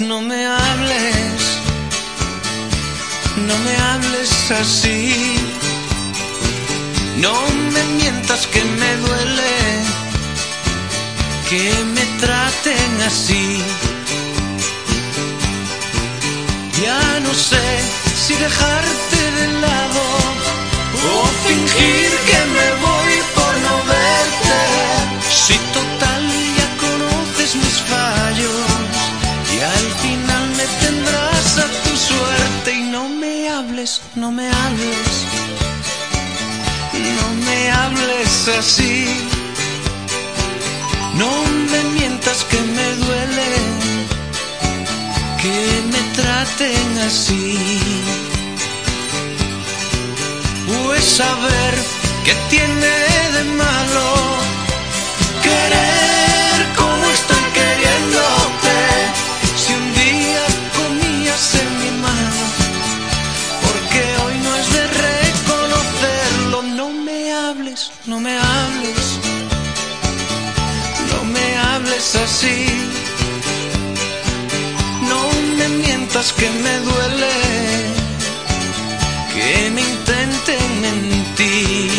no me hables, no me hables así. No me mientas que me duele que me traten así. Ya no sé si dejarte no me hables, no me hables así. No me mientas que me duele que me traten así. Pues saber qué tiene de malo no me hables, no me hables así. No me mientas que me duele que me intenten mentir.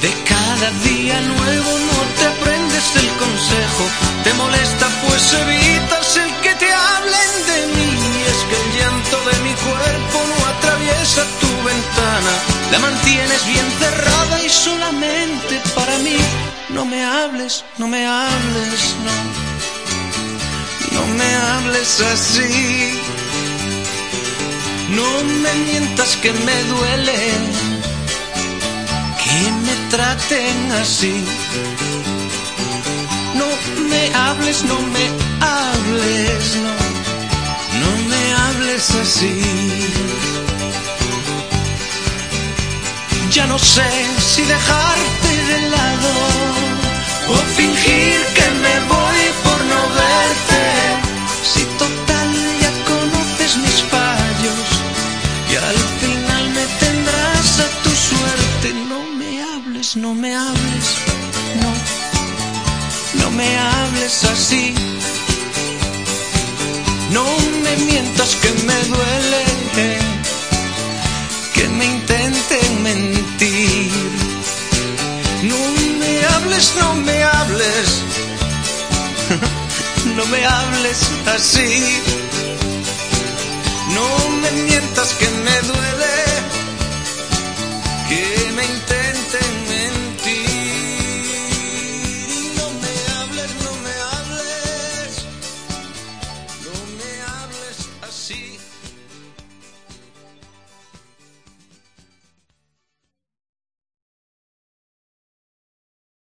De cada día nuevo no te aprendes el consejo, te molesta pues evitas el que te hablen de mí. Es que el llanto de mi cuerpo no atraviesa tu la mantienes bien cerrada y solamente para mí. No me hables, no me hables, no. No me hables así. No me mientas que me duele que me traten así. No me hables, no me hables, Ya no sé si dejarte de lado o fingir que me voy por no verte. Si total ya conoces mis fallos y al final me tendrás a tu suerte. No me hables, no me hables, no, no me hables así. No me mientas No me hables, no me hables, no me hables así. No me mientas que